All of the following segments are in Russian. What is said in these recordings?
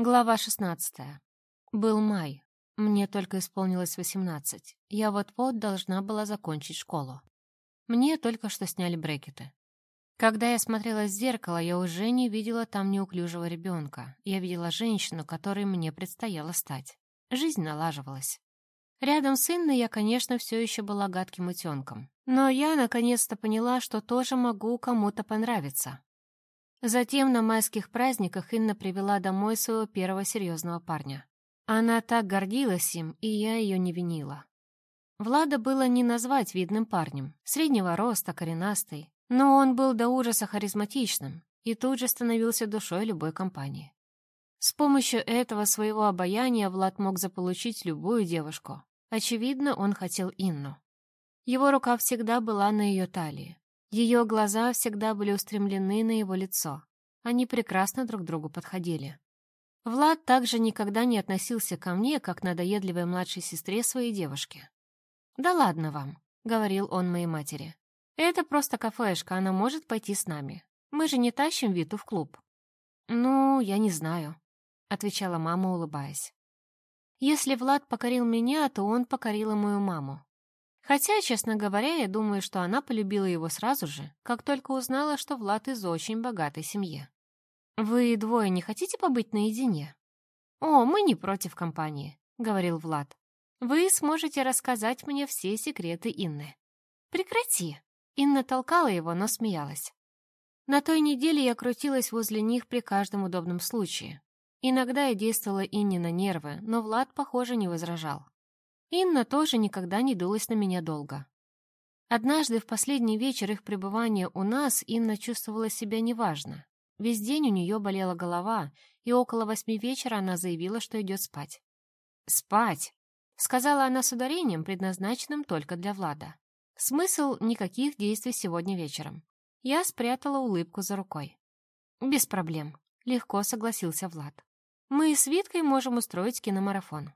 Глава 16. Был май. Мне только исполнилось 18. Я вот-вот должна была закончить школу. Мне только что сняли брекеты. Когда я смотрела в зеркало, я уже не видела там неуклюжего ребенка. Я видела женщину, которой мне предстояло стать. Жизнь налаживалась. Рядом с Инной я, конечно, все еще была гадким утенком. Но я наконец-то поняла, что тоже могу кому-то понравиться. Затем на майских праздниках Инна привела домой своего первого серьезного парня. Она так гордилась им, и я ее не винила. Влада было не назвать видным парнем, среднего роста, коренастый, но он был до ужаса харизматичным и тут же становился душой любой компании. С помощью этого своего обаяния Влад мог заполучить любую девушку. Очевидно, он хотел Инну. Его рука всегда была на ее талии, ее глаза всегда были устремлены на его лицо. Они прекрасно друг другу подходили. Влад также никогда не относился ко мне, как надоедливой младшей сестре своей девушки. «Да ладно вам», — говорил он моей матери. «Это просто кафешка, она может пойти с нами. Мы же не тащим Виту в клуб». «Ну, я не знаю», — отвечала мама, улыбаясь. «Если Влад покорил меня, то он покорил и мою маму. Хотя, честно говоря, я думаю, что она полюбила его сразу же, как только узнала, что Влад из очень богатой семьи. «Вы двое не хотите побыть наедине?» «О, мы не против компании», — говорил Влад. «Вы сможете рассказать мне все секреты Инны». «Прекрати!» Инна толкала его, но смеялась. На той неделе я крутилась возле них при каждом удобном случае. Иногда я действовала Инне на нервы, но Влад, похоже, не возражал. Инна тоже никогда не дулась на меня долго. Однажды в последний вечер их пребывания у нас Инна чувствовала себя неважно. Весь день у нее болела голова, и около восьми вечера она заявила, что идет спать. «Спать!» — сказала она с ударением, предназначенным только для Влада. Смысл — никаких действий сегодня вечером. Я спрятала улыбку за рукой. «Без проблем», — легко согласился Влад. «Мы с Виткой можем устроить киномарафон».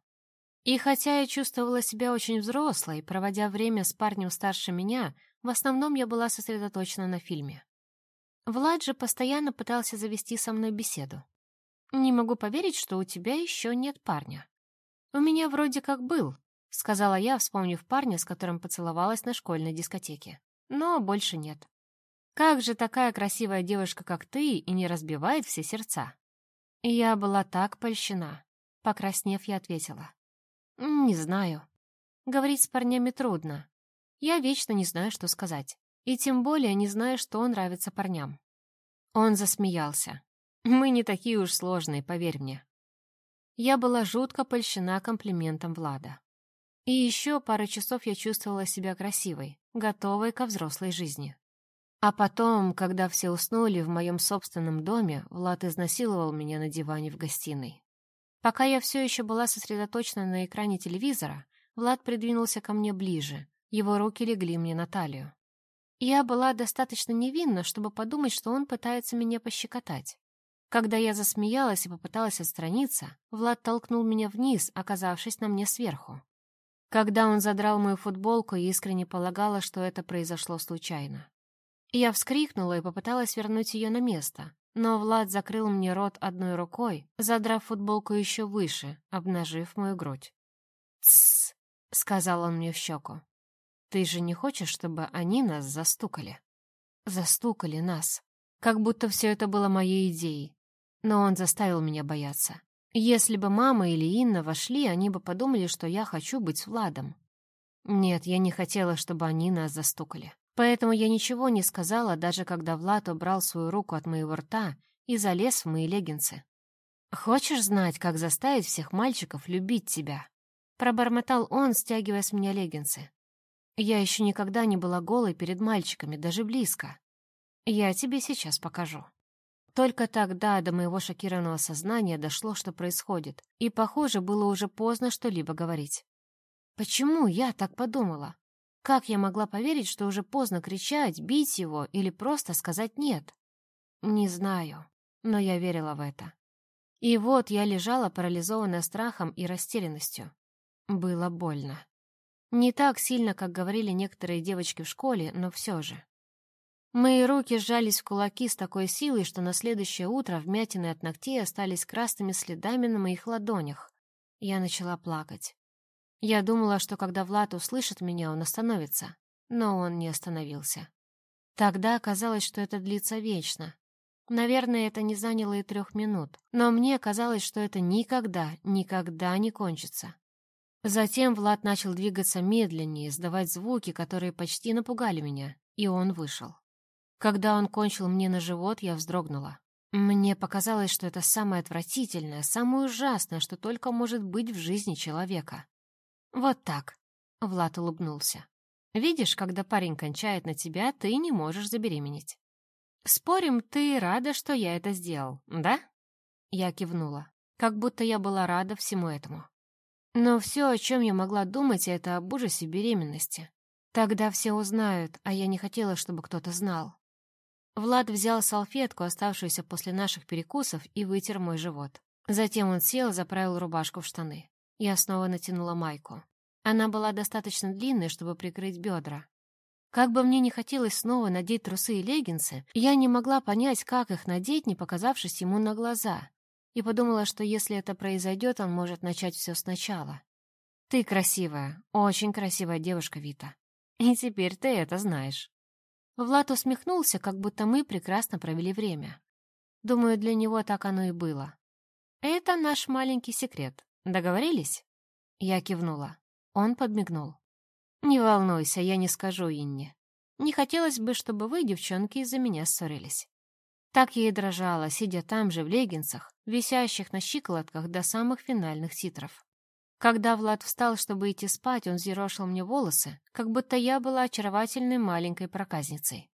И хотя я чувствовала себя очень взрослой, проводя время с парнем старше меня, в основном я была сосредоточена на фильме. Влад же постоянно пытался завести со мной беседу. «Не могу поверить, что у тебя еще нет парня». «У меня вроде как был», — сказала я, вспомнив парня, с которым поцеловалась на школьной дискотеке. «Но больше нет». «Как же такая красивая девушка, как ты, и не разбивает все сердца?» Я была так польщена. Покраснев, я ответила. «Не знаю. Говорить с парнями трудно. Я вечно не знаю, что сказать. И тем более не знаю, что нравится парням». Он засмеялся. «Мы не такие уж сложные, поверь мне». Я была жутко польщена комплиментом Влада. И еще пару часов я чувствовала себя красивой, готовой ко взрослой жизни. А потом, когда все уснули в моем собственном доме, Влад изнасиловал меня на диване в гостиной. Пока я все еще была сосредоточена на экране телевизора, Влад придвинулся ко мне ближе, его руки легли мне на талию. Я была достаточно невинна, чтобы подумать, что он пытается меня пощекотать. Когда я засмеялась и попыталась отстраниться, Влад толкнул меня вниз, оказавшись на мне сверху. Когда он задрал мою футболку, я искренне полагала, что это произошло случайно. Я вскрикнула и попыталась вернуть ее на место, но Влад закрыл мне рот одной рукой, задрав футболку еще выше, обнажив мою грудь. «Тссс», — сказал он мне в щеку. «Ты же не хочешь, чтобы они нас застукали?» «Застукали нас. Как будто все это было моей идеей. Но он заставил меня бояться. Если бы мама или Инна вошли, они бы подумали, что я хочу быть с Владом. Нет, я не хотела, чтобы они нас застукали. Поэтому я ничего не сказала, даже когда Влад убрал свою руку от моего рта и залез в мои леггинсы. «Хочешь знать, как заставить всех мальчиков любить тебя?» Пробормотал он, стягивая с меня леггинсы. «Я еще никогда не была голой перед мальчиками, даже близко. Я тебе сейчас покажу». Только тогда до моего шокированного сознания дошло, что происходит, и, похоже, было уже поздно что-либо говорить. Почему я так подумала? Как я могла поверить, что уже поздно кричать, бить его или просто сказать «нет»? Не знаю, но я верила в это. И вот я лежала, парализованная страхом и растерянностью. Было больно. Не так сильно, как говорили некоторые девочки в школе, но все же. Мои руки сжались в кулаки с такой силой, что на следующее утро вмятины от ногтей остались красными следами на моих ладонях. Я начала плакать. Я думала, что когда Влад услышит меня, он остановится, но он не остановился. Тогда оказалось, что это длится вечно. Наверное, это не заняло и трех минут, но мне казалось, что это никогда, никогда не кончится. Затем Влад начал двигаться медленнее, издавать звуки, которые почти напугали меня, и он вышел. Когда он кончил мне на живот, я вздрогнула. Мне показалось, что это самое отвратительное, самое ужасное, что только может быть в жизни человека. «Вот так», — Влад улыбнулся. «Видишь, когда парень кончает на тебя, ты не можешь забеременеть». «Спорим, ты рада, что я это сделал, да?» Я кивнула, как будто я была рада всему этому. Но все, о чем я могла думать, это об ужасе беременности. Тогда все узнают, а я не хотела, чтобы кто-то знал. Влад взял салфетку, оставшуюся после наших перекусов, и вытер мой живот. Затем он сел, заправил рубашку в штаны. Я снова натянула майку. Она была достаточно длинной, чтобы прикрыть бедра. Как бы мне не хотелось снова надеть трусы и леггинсы, я не могла понять, как их надеть, не показавшись ему на глаза. И подумала, что если это произойдет, он может начать все сначала. «Ты красивая, очень красивая девушка, Вита. И теперь ты это знаешь». Влад усмехнулся, как будто мы прекрасно провели время. Думаю, для него так оно и было. «Это наш маленький секрет. Договорились?» Я кивнула. Он подмигнул. «Не волнуйся, я не скажу Инне. Не хотелось бы, чтобы вы, девчонки, из-за меня ссорились». Так я и дрожала, сидя там же в леггинсах, висящих на щиколотках до самых финальных титров. Когда Влад встал, чтобы идти спать, он зерошил мне волосы, как будто я была очаровательной маленькой проказницей.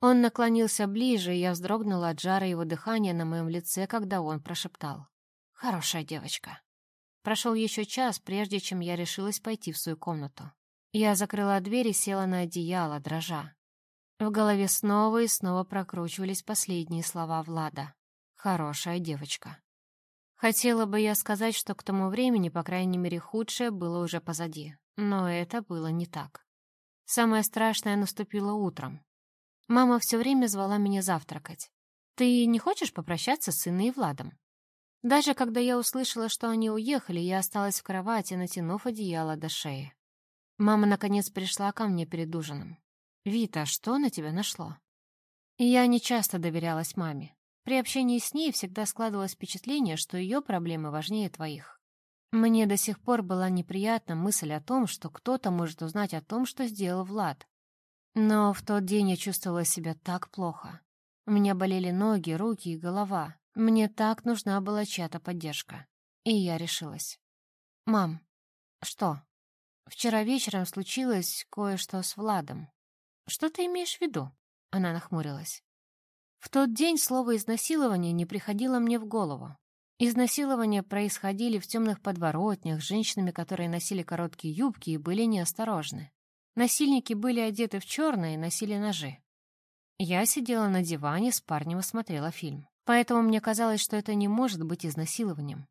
Он наклонился ближе, и я вздрогнула от жара его дыхания на моем лице, когда он прошептал. «Хорошая девочка». Прошел еще час, прежде чем я решилась пойти в свою комнату. Я закрыла дверь и села на одеяло, дрожа. В голове снова и снова прокручивались последние слова Влада. «Хорошая девочка». Хотела бы я сказать, что к тому времени, по крайней мере, худшее было уже позади. Но это было не так. Самое страшное наступило утром. Мама все время звала меня завтракать. «Ты не хочешь попрощаться с сыном и Владом?» Даже когда я услышала, что они уехали, я осталась в кровати, натянув одеяло до шеи. Мама, наконец, пришла ко мне перед ужином. «Вита, что на тебя нашло?» Я не часто доверялась маме. При общении с ней всегда складывалось впечатление, что ее проблемы важнее твоих. Мне до сих пор была неприятна мысль о том, что кто-то может узнать о том, что сделал Влад. Но в тот день я чувствовала себя так плохо. У меня болели ноги, руки и голова. Мне так нужна была чья-то поддержка. И я решилась. «Мам, что? Вчера вечером случилось кое-что с Владом. Что ты имеешь в виду?» Она нахмурилась. В тот день слово «изнасилование» не приходило мне в голову. Изнасилования происходили в темных подворотнях с женщинами, которые носили короткие юбки и были неосторожны. Насильники были одеты в черное и носили ножи. Я сидела на диване с парнем и смотрела фильм. Поэтому мне казалось, что это не может быть изнасилованием.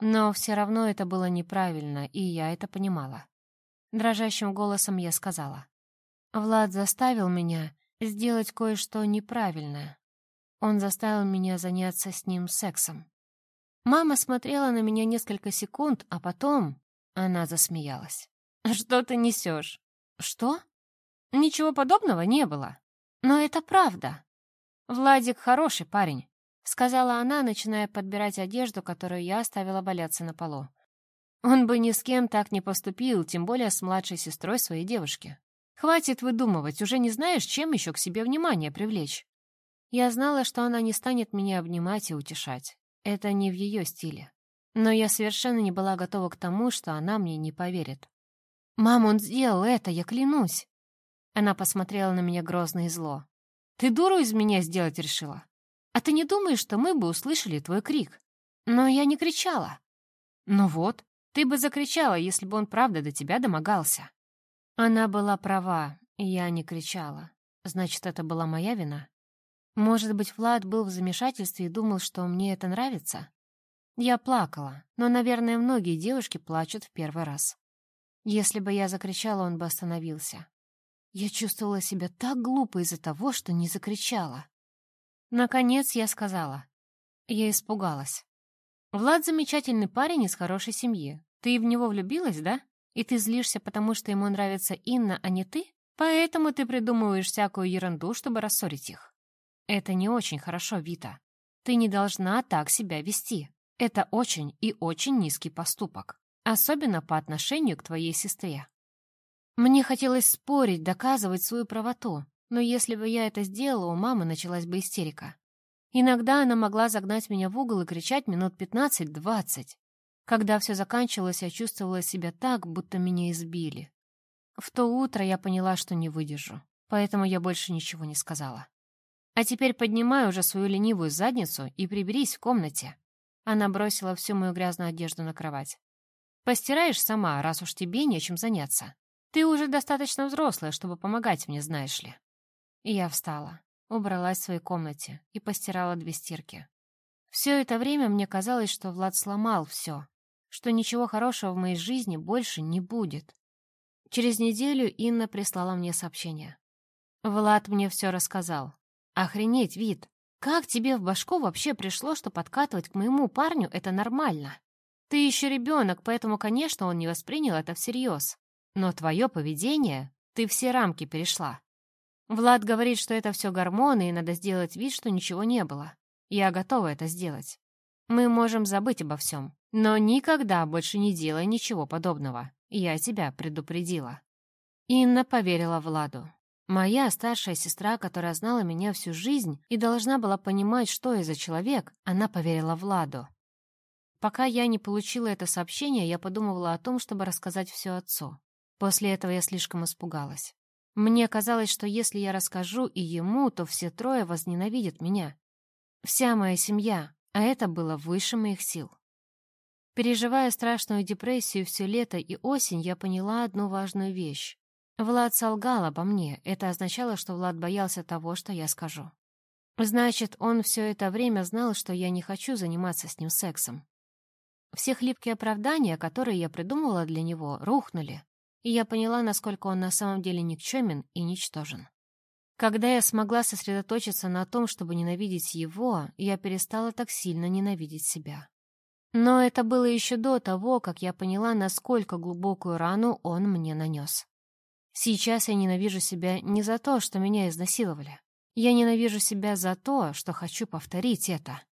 Но все равно это было неправильно, и я это понимала. Дрожащим голосом я сказала. Влад заставил меня сделать кое-что неправильное. Он заставил меня заняться с ним сексом. Мама смотрела на меня несколько секунд, а потом она засмеялась. «Что ты несешь?» «Что?» «Ничего подобного не было. Но это правда. Владик хороший парень. — сказала она, начиная подбирать одежду, которую я оставила валяться на полу. «Он бы ни с кем так не поступил, тем более с младшей сестрой своей девушки. Хватит выдумывать, уже не знаешь, чем еще к себе внимание привлечь». Я знала, что она не станет меня обнимать и утешать. Это не в ее стиле. Но я совершенно не была готова к тому, что она мне не поверит. «Мам, он сделал это, я клянусь!» Она посмотрела на меня грозно и зло. «Ты дуру из меня сделать решила? А ты не думаешь, что мы бы услышали твой крик? Но я не кричала. Ну вот, ты бы закричала, если бы он правда до тебя домогался. Она была права, я не кричала. Значит, это была моя вина? Может быть, Влад был в замешательстве и думал, что мне это нравится? Я плакала, но, наверное, многие девушки плачут в первый раз. Если бы я закричала, он бы остановился. Я чувствовала себя так глупо из-за того, что не закричала. Наконец я сказала. Я испугалась. «Влад замечательный парень из хорошей семьи. Ты в него влюбилась, да? И ты злишься, потому что ему нравится Инна, а не ты? Поэтому ты придумываешь всякую ерунду, чтобы рассорить их. Это не очень хорошо, Вита. Ты не должна так себя вести. Это очень и очень низкий поступок. Особенно по отношению к твоей сестре. Мне хотелось спорить, доказывать свою правоту, но если бы я это сделала, у мамы началась бы истерика. Иногда она могла загнать меня в угол и кричать минут пятнадцать-двадцать. Когда все заканчивалось, я чувствовала себя так, будто меня избили. В то утро я поняла, что не выдержу, поэтому я больше ничего не сказала. А теперь поднимай уже свою ленивую задницу и приберись в комнате. Она бросила всю мою грязную одежду на кровать. Постираешь сама, раз уж тебе нечем заняться. Ты уже достаточно взрослая, чтобы помогать мне, знаешь ли. Я встала, убралась в своей комнате и постирала две стирки. Все это время мне казалось, что Влад сломал все, что ничего хорошего в моей жизни больше не будет. Через неделю Инна прислала мне сообщение. Влад мне все рассказал. Охренеть, вид! Как тебе в башку вообще пришло, что подкатывать к моему парню — это нормально? Ты еще ребенок, поэтому, конечно, он не воспринял это всерьез. Но твое поведение, ты все рамки перешла. Влад говорит, что это все гормоны, и надо сделать вид, что ничего не было. Я готова это сделать. Мы можем забыть обо всем, но никогда больше не делай ничего подобного. Я тебя предупредила. Инна поверила Владу. Моя старшая сестра, которая знала меня всю жизнь и должна была понимать, что я за человек, она поверила Владу. Пока я не получила это сообщение, я подумывала о том, чтобы рассказать все отцу. После этого я слишком испугалась. Мне казалось, что если я расскажу и ему, то все трое возненавидят меня. Вся моя семья, а это было выше моих сил. Переживая страшную депрессию все лето и осень, я поняла одну важную вещь. Влад солгал обо мне. Это означало, что Влад боялся того, что я скажу. Значит, он все это время знал, что я не хочу заниматься с ним сексом. Все хлипкие оправдания, которые я придумывала для него, рухнули, и я поняла, насколько он на самом деле никчемен и ничтожен. Когда я смогла сосредоточиться на том, чтобы ненавидеть его, я перестала так сильно ненавидеть себя. Но это было еще до того, как я поняла, насколько глубокую рану он мне нанес. Сейчас я ненавижу себя не за то, что меня изнасиловали. Я ненавижу себя за то, что хочу повторить это.